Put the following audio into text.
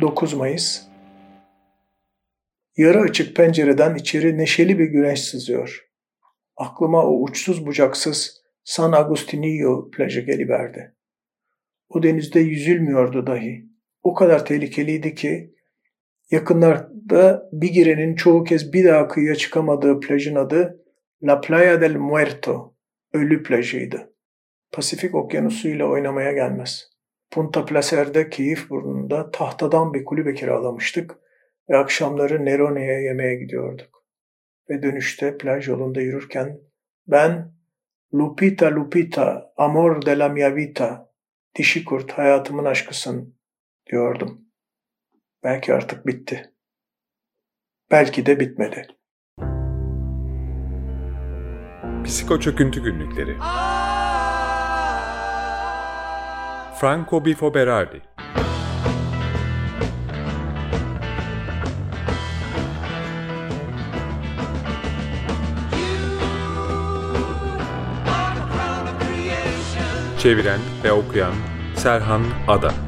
Dokuz Mayıs Yarı açık pencereden içeri neşeli bir güneş sızıyor. Aklıma o uçsuz bucaksız San Agustinillo plajı geliverdi. O denizde yüzülmüyordu dahi. O kadar tehlikeliydi ki yakınlarda bir girenin çoğu kez bir daha kıyıya çıkamadığı plajın adı La Playa del Muerto, ölü plajıydı. Pasifik okyanusu ile oynamaya gelmez. Punta Placer'de keyif burnunda tahtadan bir kulübe kiralamıştık ve akşamları Nerone'ye yemeğe gidiyorduk. Ve dönüşte plaj yolunda yürürken ben Lupita Lupita, amor de la mia vita, dişi kurt hayatımın aşkısın diyordum. Belki artık bitti. Belki de bitmedi. Psiko Çöküntü Günlükleri Franco Bifo Berardi. Çeviren ve okuyan Serhan Ada